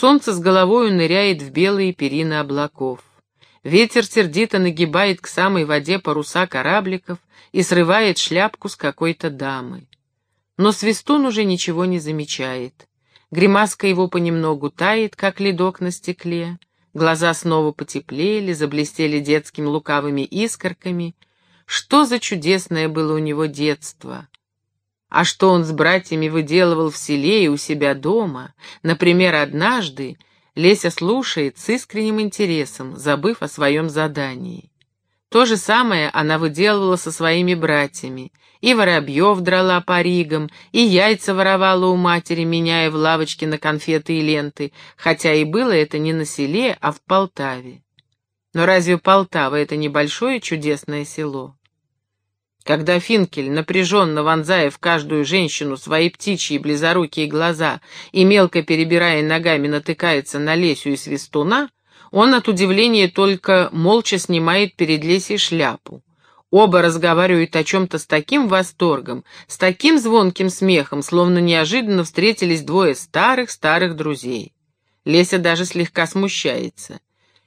Солнце с головою ныряет в белые перины облаков. Ветер сердито нагибает к самой воде паруса корабликов и срывает шляпку с какой-то дамы. Но Свистун уже ничего не замечает. Гримаска его понемногу тает, как ледок на стекле. Глаза снова потеплели, заблестели детскими лукавыми искорками. Что за чудесное было у него детство! А что он с братьями выделывал в селе и у себя дома, например, однажды, Леся слушает с искренним интересом, забыв о своем задании. То же самое она выделывала со своими братьями, и воробьев драла по ригам, и яйца воровала у матери, меняя в лавочке на конфеты и ленты, хотя и было это не на селе, а в Полтаве. Но разве Полтава — это небольшое чудесное село? Когда Финкель, напряженно вонзая в каждую женщину свои птичьи близорукие глаза и мелко перебирая ногами натыкается на Лесю и Свистуна, он от удивления только молча снимает перед Лесей шляпу. Оба разговаривают о чем-то с таким восторгом, с таким звонким смехом, словно неожиданно встретились двое старых-старых друзей. Леся даже слегка смущается.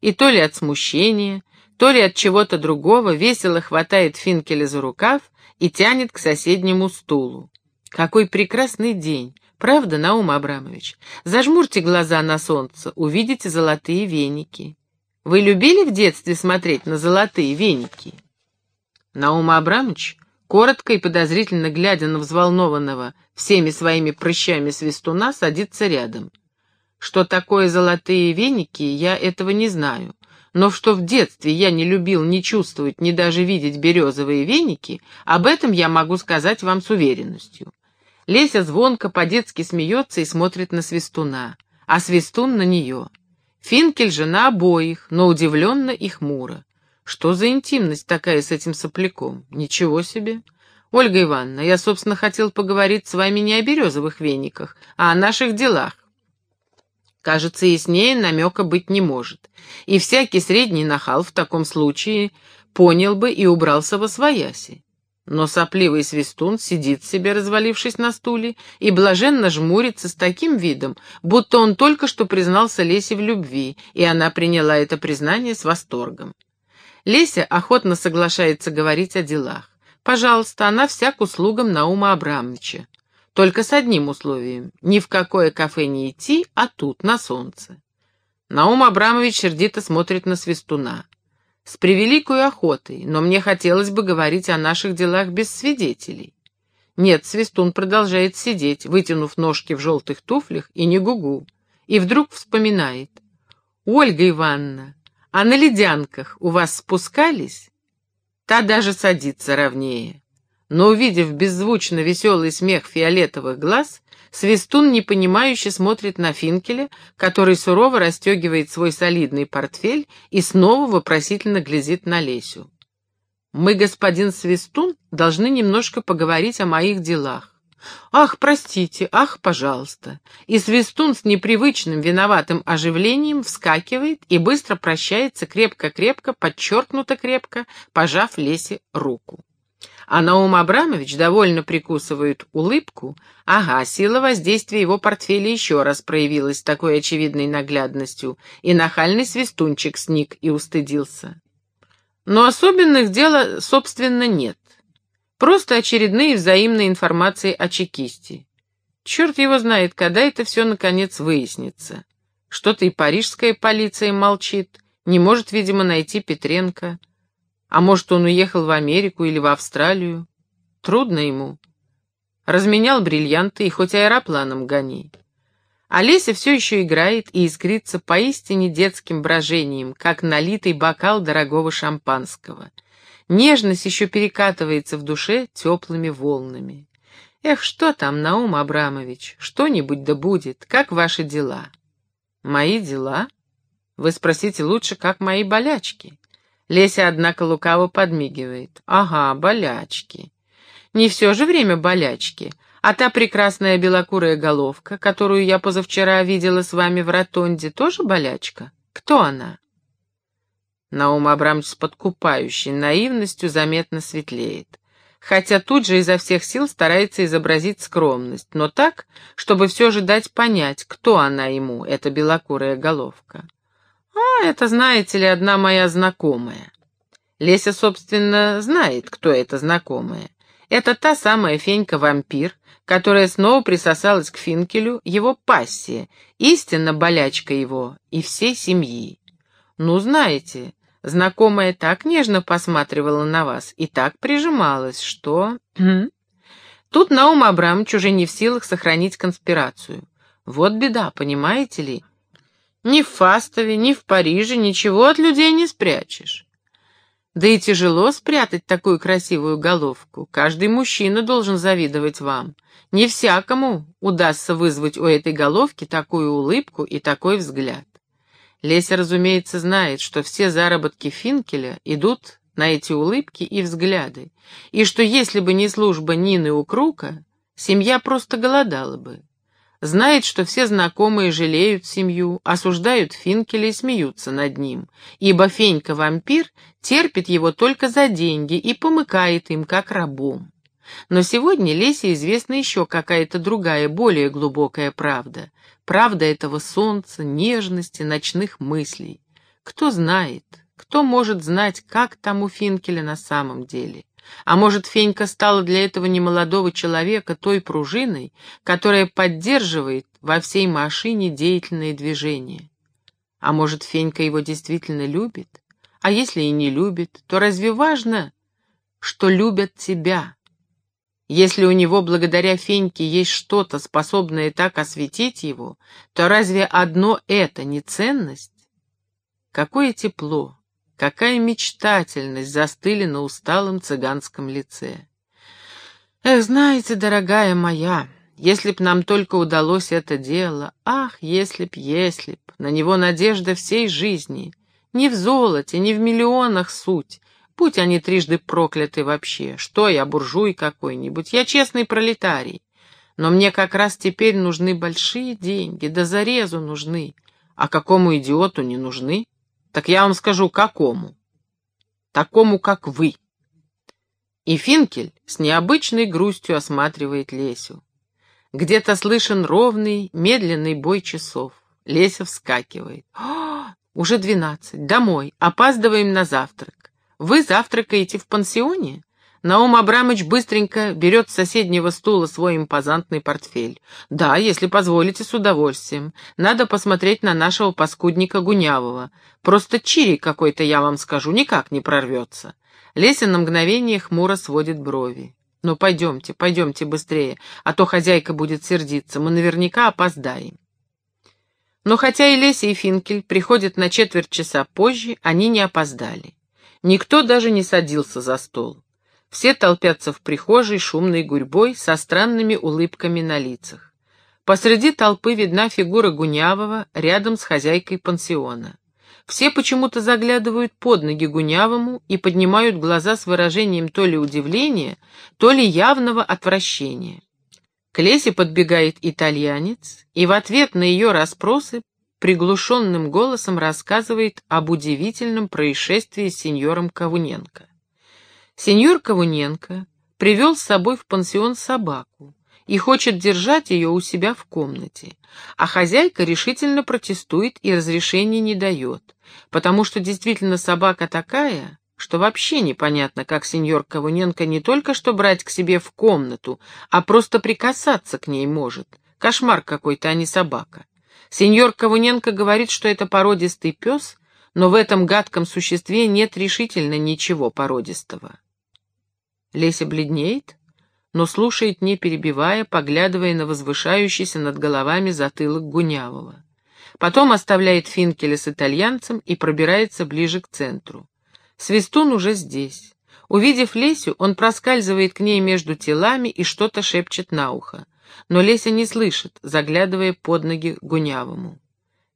И то ли от смущения, то ли от чего-то другого весело хватает Финкеля за рукав и тянет к соседнему стулу. Какой прекрасный день! Правда, Наум Абрамович? Зажмурьте глаза на солнце, увидите золотые веники. Вы любили в детстве смотреть на золотые веники? Наум Абрамович, коротко и подозрительно глядя на взволнованного всеми своими прыщами свистуна, садится рядом. Что такое золотые веники, я этого не знаю но что в детстве я не любил ни чувствовать, ни даже видеть березовые веники, об этом я могу сказать вам с уверенностью. Леся звонко по-детски смеется и смотрит на Свистуна, а Свистун на нее. Финкель же на обоих, но удивленно и хмуро. Что за интимность такая с этим сопляком? Ничего себе! Ольга Ивановна, я, собственно, хотел поговорить с вами не о березовых вениках, а о наших делах. Кажется, яснее намека быть не может. И всякий средний нахал в таком случае понял бы и убрался во свояси. Но сопливый свистун сидит себе, развалившись на стуле, и блаженно жмурится с таким видом, будто он только что признался Лесе в любви, и она приняла это признание с восторгом. Леся охотно соглашается говорить о делах. Пожалуйста, она вся к услугам Наума Абрамовича. Только с одним условием — ни в какое кафе не идти, а тут, на солнце. Наум Абрамович сердито смотрит на Свистуна. С превеликой охотой, но мне хотелось бы говорить о наших делах без свидетелей. Нет, Свистун продолжает сидеть, вытянув ножки в желтых туфлях и не гугу. И вдруг вспоминает. «Ольга Ивановна, а на ледянках у вас спускались?» Та даже садится ровнее но, увидев беззвучно веселый смех фиолетовых глаз, Свистун непонимающе смотрит на Финкеля, который сурово расстегивает свой солидный портфель и снова вопросительно глядит на Лесю. «Мы, господин Свистун, должны немножко поговорить о моих делах. «Ах, простите, ах, пожалуйста!» И Свистун с непривычным виноватым оживлением вскакивает и быстро прощается крепко-крепко, подчеркнуто крепко, пожав Лесе руку. А Наум Абрамович довольно прикусывает улыбку. Ага, сила воздействия его портфеля еще раз проявилась такой очевидной наглядностью, и нахальный свистунчик сник и устыдился. Но особенных дел, собственно, нет. Просто очередные взаимные информации о чекисте. Черт его знает, когда это все наконец выяснится. Что-то и парижская полиция молчит, не может, видимо, найти Петренко. А может, он уехал в Америку или в Австралию? Трудно ему. Разменял бриллианты и хоть аэропланом гони. Олеся все еще играет и искрится поистине детским брожением, как налитый бокал дорогого шампанского. Нежность еще перекатывается в душе теплыми волнами. Эх, что там, Наум Абрамович, что-нибудь да будет, как ваши дела? Мои дела? Вы спросите лучше, как мои болячки. Леся, однако, лукаво подмигивает. «Ага, болячки. Не все же время болячки, а та прекрасная белокурая головка, которую я позавчера видела с вами в ротонде, тоже болячка? Кто она?» Наум Абрамович с подкупающей наивностью заметно светлеет. хотя тут же изо всех сил старается изобразить скромность, но так, чтобы все же дать понять, кто она ему, эта белокурая головка. «А, это, знаете ли, одна моя знакомая». Леся, собственно, знает, кто эта знакомая. Это та самая Фенька-вампир, которая снова присосалась к Финкелю, его пассия, истинно болячка его и всей семьи. Ну, знаете, знакомая так нежно посматривала на вас и так прижималась, что... Тут Наум Абрамович уже не в силах сохранить конспирацию. Вот беда, понимаете ли? Ни в Фастове, ни в Париже ничего от людей не спрячешь. Да и тяжело спрятать такую красивую головку. Каждый мужчина должен завидовать вам. Не всякому удастся вызвать у этой головки такую улыбку и такой взгляд. Леся, разумеется, знает, что все заработки Финкеля идут на эти улыбки и взгляды, и что если бы не служба Нины у Крука, семья просто голодала бы. Знает, что все знакомые жалеют семью, осуждают Финкеля и смеются над ним, ибо Фенька-вампир терпит его только за деньги и помыкает им, как рабом. Но сегодня Лесе известна еще какая-то другая, более глубокая правда. Правда этого солнца, нежности, ночных мыслей. Кто знает, кто может знать, как там у Финкеля на самом деле? А может, Фенька стала для этого немолодого человека той пружиной, которая поддерживает во всей машине деятельные движения? А может, Фенька его действительно любит? А если и не любит, то разве важно, что любят тебя? Если у него благодаря Феньке есть что-то, способное так осветить его, то разве одно это не ценность? Какое тепло, какая мечтательность застыли на усталом цыганском лице. Эх, знаете, дорогая моя, если б нам только удалось это дело, ах, если б, если б, на него надежда всей жизни, не в золоте, не в миллионах суть, Будь они трижды прокляты вообще. Что я, буржуй какой-нибудь? Я честный пролетарий. Но мне как раз теперь нужны большие деньги, да зарезу нужны. А какому идиоту не нужны? Так я вам скажу, какому? Такому, как вы. И Финкель с необычной грустью осматривает Лесю. Где-то слышен ровный, медленный бой часов. Леся вскакивает. «О, уже двенадцать. Домой. Опаздываем на завтрак. Вы завтракаете в пансионе? Наум Абрамович быстренько берет с соседнего стула свой импозантный портфель. «Да, если позволите, с удовольствием. Надо посмотреть на нашего паскудника Гунявого. Просто чирик какой-то, я вам скажу, никак не прорвется». Леся на мгновение хмуро сводит брови. «Ну, пойдемте, пойдемте быстрее, а то хозяйка будет сердиться, мы наверняка опоздаем». Но хотя и Леся, и Финкель приходят на четверть часа позже, они не опоздали. Никто даже не садился за стол. Все толпятся в прихожей шумной гурьбой со странными улыбками на лицах. Посреди толпы видна фигура Гунявого рядом с хозяйкой пансиона. Все почему-то заглядывают под ноги Гунявому и поднимают глаза с выражением то ли удивления, то ли явного отвращения. К Лесе подбегает итальянец и в ответ на ее расспросы приглушенным голосом рассказывает об удивительном происшествии с сеньором Ковуненко. Сеньор Ковуненко привел с собой в пансион собаку и хочет держать ее у себя в комнате, а хозяйка решительно протестует и разрешения не дает, потому что действительно собака такая, что вообще непонятно, как сеньор Ковуненко не только что брать к себе в комнату, а просто прикасаться к ней может. Кошмар какой-то, а не собака. Сеньор Ковуненко говорит, что это породистый пес, но в этом гадком существе нет решительно ничего породистого. Леся бледнеет, но слушает, не перебивая, поглядывая на возвышающийся над головами затылок Гунявого. Потом оставляет Финкеля с итальянцем и пробирается ближе к центру. Свистун уже здесь. Увидев Лесю, он проскальзывает к ней между телами и что-то шепчет на ухо но Леся не слышит, заглядывая под ноги Гунявому.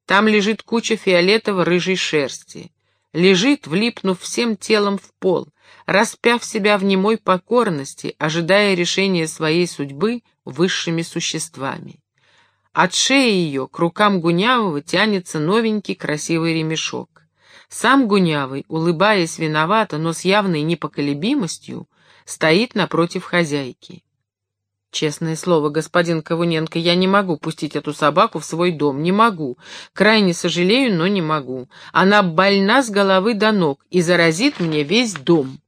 Там лежит куча фиолетово-рыжей шерсти. Лежит, влипнув всем телом в пол, распяв себя в немой покорности, ожидая решения своей судьбы высшими существами. От шеи ее к рукам Гунявого тянется новенький красивый ремешок. Сам Гунявый, улыбаясь виновато, но с явной непоколебимостью, стоит напротив хозяйки. Честное слово, господин Ковуненко, я не могу пустить эту собаку в свой дом, не могу. Крайне сожалею, но не могу. Она больна с головы до ног и заразит мне весь дом.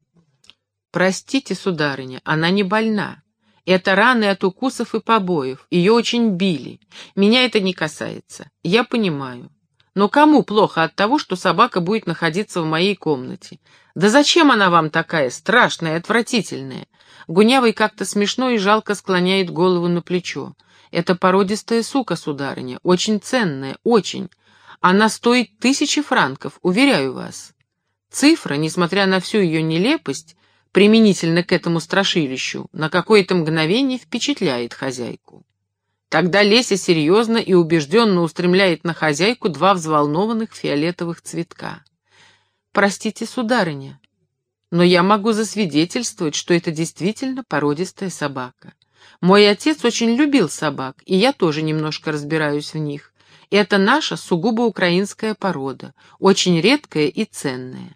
Простите, сударыня, она не больна. Это раны от укусов и побоев. Ее очень били. Меня это не касается. Я понимаю. Но кому плохо от того, что собака будет находиться в моей комнате? Да зачем она вам такая страшная, отвратительная? Гунявый как-то смешно и жалко склоняет голову на плечо. Это породистая сука, сударыня, очень ценная, очень. Она стоит тысячи франков, уверяю вас. Цифра, несмотря на всю ее нелепость, применительно к этому страшилищу, на какое-то мгновение впечатляет хозяйку. Тогда Леся серьезно и убежденно устремляет на хозяйку два взволнованных фиолетовых цветка. «Простите, сударыня, но я могу засвидетельствовать, что это действительно породистая собака. Мой отец очень любил собак, и я тоже немножко разбираюсь в них. Это наша сугубо украинская порода, очень редкая и ценная.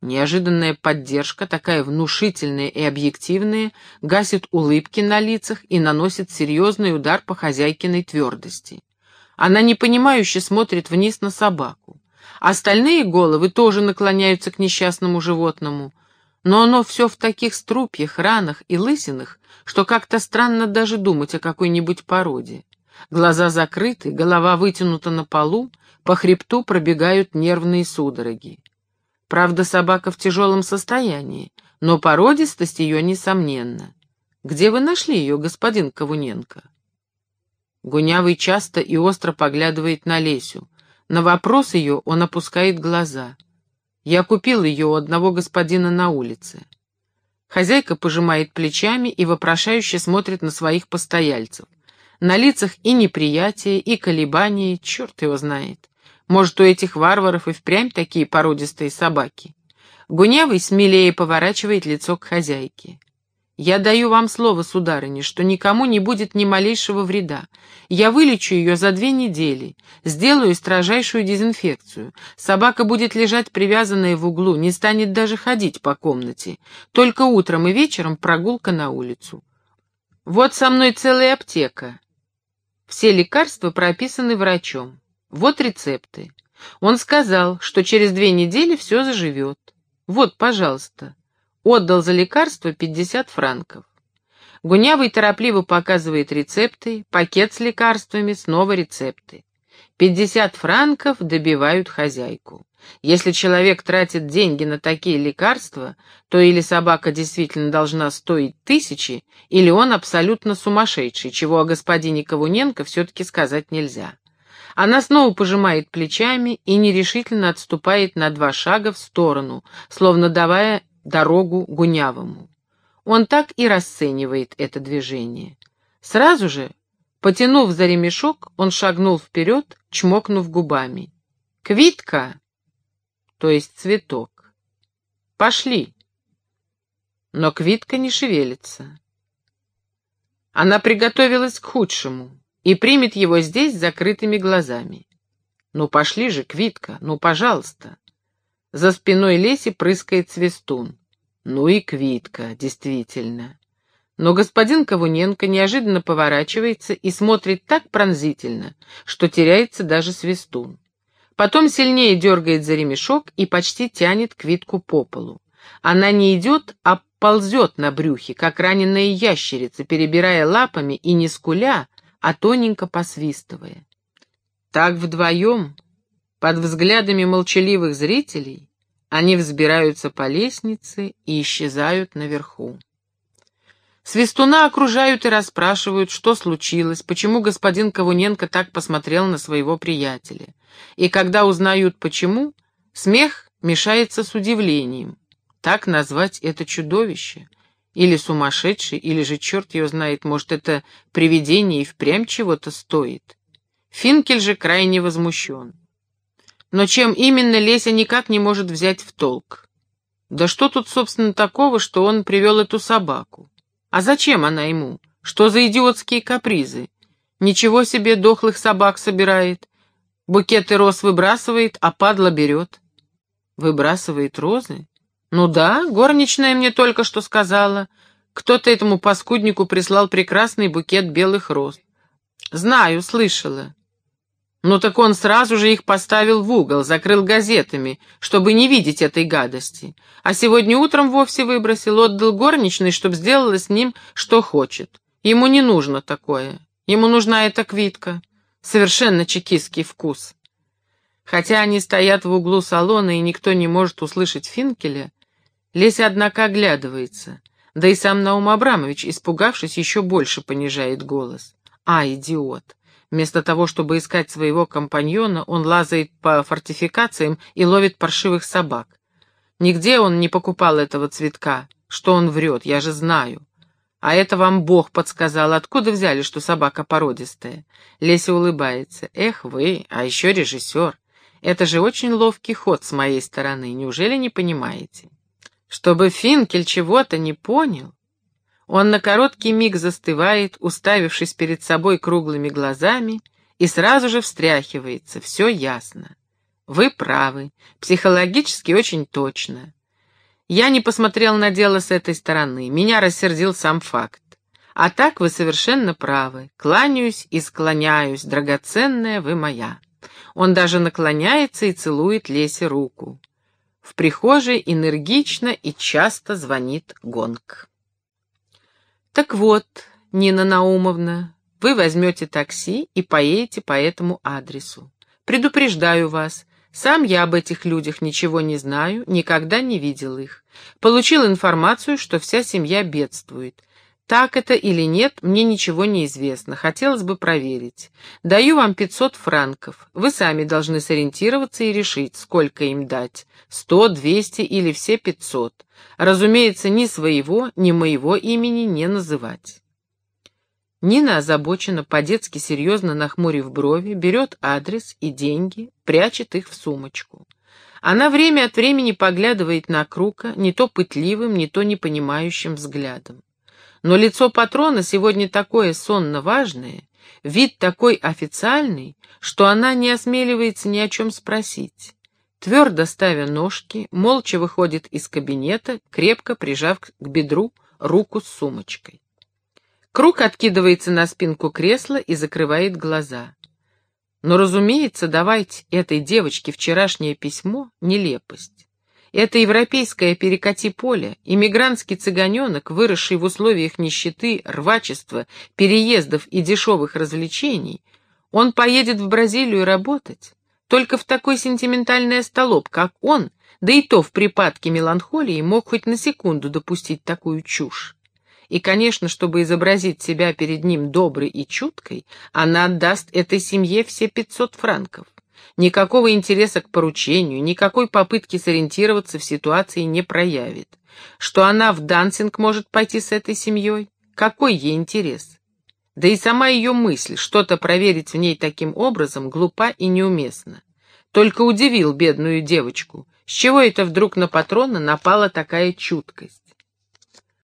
Неожиданная поддержка, такая внушительная и объективная, гасит улыбки на лицах и наносит серьезный удар по хозяйкиной твердости. Она непонимающе смотрит вниз на собаку. Остальные головы тоже наклоняются к несчастному животному, но оно все в таких струпьях, ранах и лысинах, что как-то странно даже думать о какой-нибудь породе. Глаза закрыты, голова вытянута на полу, по хребту пробегают нервные судороги. Правда, собака в тяжелом состоянии, но породистость ее несомненна. Где вы нашли ее, господин Ковуненко? Гунявый часто и остро поглядывает на Лесю. На вопрос ее он опускает глаза. Я купил ее у одного господина на улице. Хозяйка пожимает плечами и вопрошающе смотрит на своих постояльцев. На лицах и неприятие, и колебания, черт его знает. Может, у этих варваров и впрямь такие породистые собаки? Гунявый смелее поворачивает лицо к хозяйке. Я даю вам слово, сударыня, что никому не будет ни малейшего вреда. Я вылечу ее за две недели, сделаю строжайшую дезинфекцию. Собака будет лежать привязанная в углу, не станет даже ходить по комнате. Только утром и вечером прогулка на улицу. Вот со мной целая аптека. Все лекарства прописаны врачом. Вот рецепты. Он сказал, что через две недели все заживет. Вот, пожалуйста. Отдал за лекарство 50 франков. Гунявый торопливо показывает рецепты, пакет с лекарствами, снова рецепты. 50 франков добивают хозяйку. Если человек тратит деньги на такие лекарства, то или собака действительно должна стоить тысячи, или он абсолютно сумасшедший, чего о господине Ковуненко все-таки сказать нельзя. Она снова пожимает плечами и нерешительно отступает на два шага в сторону, словно давая дорогу Гунявому. Он так и расценивает это движение. Сразу же, потянув за ремешок, он шагнул вперед, чмокнув губами. «Квитка!» то есть цветок. «Пошли!» Но Квитка не шевелится. Она приготовилась к худшему и примет его здесь с закрытыми глазами. «Ну пошли же, Квитка, ну пожалуйста!» За спиной Леси прыскает свистун. Ну и Квитка, действительно. Но господин Ковуненко неожиданно поворачивается и смотрит так пронзительно, что теряется даже свистун. Потом сильнее дергает за ремешок и почти тянет Квитку по полу. Она не идет, а ползет на брюхе, как раненая ящерица, перебирая лапами и не скуля, а тоненько посвистывая. Так вдвоем под взглядами молчаливых зрителей они взбираются по лестнице и исчезают наверху. Свистуна окружают и расспрашивают, что случилось, почему господин Ковуненко так посмотрел на своего приятеля. И когда узнают почему, смех мешается с удивлением. Так назвать это чудовище? Или сумасшедший, или же черт его знает, может, это привидение и впрямь чего-то стоит. Финкель же крайне возмущен. Но чем именно Леся никак не может взять в толк. Да что тут, собственно, такого, что он привел эту собаку? А зачем она ему? Что за идиотские капризы? Ничего себе дохлых собак собирает. Букеты роз выбрасывает, а падла берет. Выбрасывает розы? Ну да, горничная мне только что сказала. Кто-то этому паскуднику прислал прекрасный букет белых роз. Знаю, слышала. Ну так он сразу же их поставил в угол, закрыл газетами, чтобы не видеть этой гадости. А сегодня утром вовсе выбросил, отдал горничной, чтобы сделала с ним, что хочет. Ему не нужно такое. Ему нужна эта квитка. Совершенно чекистский вкус. Хотя они стоят в углу салона, и никто не может услышать Финкеля, Леся, однако, оглядывается. Да и сам Наум Абрамович, испугавшись, еще больше понижает голос. А, идиот! Вместо того, чтобы искать своего компаньона, он лазает по фортификациям и ловит паршивых собак. Нигде он не покупал этого цветка. Что он врет, я же знаю. А это вам Бог подсказал. Откуда взяли, что собака породистая? Леся улыбается. Эх вы, а еще режиссер. Это же очень ловкий ход с моей стороны. Неужели не понимаете? Чтобы Финкель чего-то не понял, он на короткий миг застывает, уставившись перед собой круглыми глазами, и сразу же встряхивается. Все ясно. Вы правы, психологически очень точно. Я не посмотрел на дело с этой стороны, меня рассердил сам факт. А так вы совершенно правы. Кланяюсь и склоняюсь, драгоценная вы моя. Он даже наклоняется и целует Лесе руку. В прихожей энергично и часто звонит гонг. Так вот, Нина Наумовна, вы возьмете такси и поедете по этому адресу. Предупреждаю вас, сам я об этих людях ничего не знаю, никогда не видел их. Получил информацию, что вся семья бедствует. Так это или нет, мне ничего не известно, хотелось бы проверить. Даю вам 500 франков. Вы сами должны сориентироваться и решить, сколько им дать. 100, 200 или все 500. Разумеется, ни своего, ни моего имени не называть. Нина озабочена, по-детски серьезно нахмурив брови, берет адрес и деньги, прячет их в сумочку. Она время от времени поглядывает на Крука не то пытливым, не то непонимающим взглядом. Но лицо патрона сегодня такое сонно-важное, вид такой официальный, что она не осмеливается ни о чем спросить. Твердо ставя ножки, молча выходит из кабинета, крепко прижав к бедру руку с сумочкой. Круг откидывается на спинку кресла и закрывает глаза. Но, разумеется, давать этой девочке вчерашнее письмо — нелепость. Это европейское перекати поле, иммигрантский цыганенок, выросший в условиях нищеты, рвачества, переездов и дешевых развлечений, он поедет в Бразилию работать. Только в такой сентиментальный остолоп, как он, да и то в припадке меланхолии, мог хоть на секунду допустить такую чушь. И, конечно, чтобы изобразить себя перед ним доброй и чуткой, она отдаст этой семье все пятьсот франков. Никакого интереса к поручению, никакой попытки сориентироваться в ситуации не проявит. Что она в дансинг может пойти с этой семьей? Какой ей интерес? Да и сама ее мысль что-то проверить в ней таким образом глупа и неуместна. Только удивил бедную девочку, с чего это вдруг на патрона напала такая чуткость.